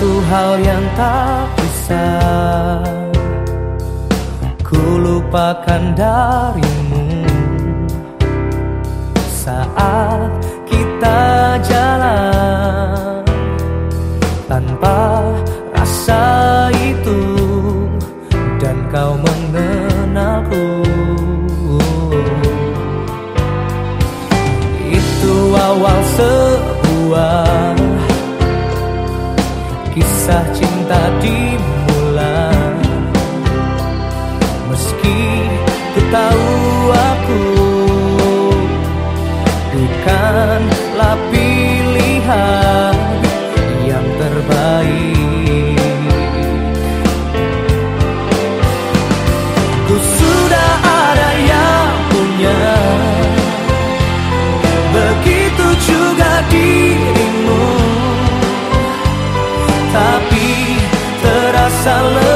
satu hal yang tak bisa Ku lupakan darimu. Saat kita jalan Tanpa rasa itu Dan kau mengenalku. Itu awal sebuah Kisah cinta dimulai. Meski I love